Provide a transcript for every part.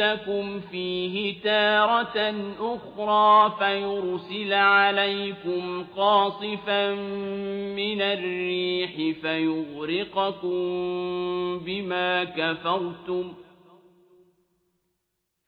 يُعِيدَكُمْ فِيهِ تَارَةً أُخْرَى فَيُرْسِلَ عَلَيْكُمْ قَاصِفًا مِنَ الرِّيحِ فَيُغْرِقَكُم بِمَا كَفَرْتُمْ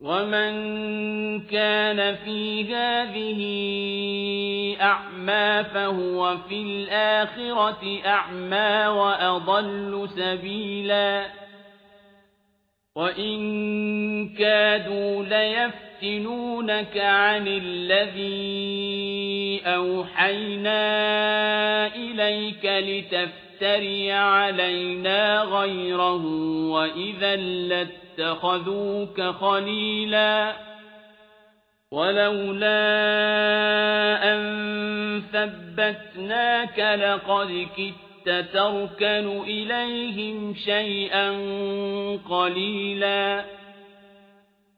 ومن كان في هذه أعمى فهو في الآخرة أعمى وأضل سبيلاً وَإِن كَادُوا لَيَفْتِنُونَكَ عَنِ الَّذِي أَوْحَيْنَا إِلَيْكَ لِتَفْتَرِيَ عَلَيْنَا غَيْرَهُ وَإِذًا لَّاتَّخَذُوكَ خَلِيلًا. وَلَوْلَا أَن ثَبَّتْنَاكَ لَقَدْ كِدتَّ تَرْكَنُ إِلَيْهِمْ شَيْئًا قَلِيلًا.